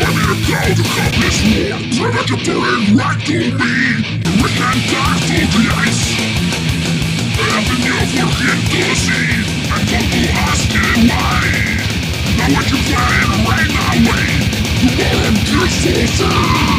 I need a call to accomplish war Predator right to me We can die through the ice Avenue for him to see And don't go asking why Now I can fly and rain away Tomorrow I'm just so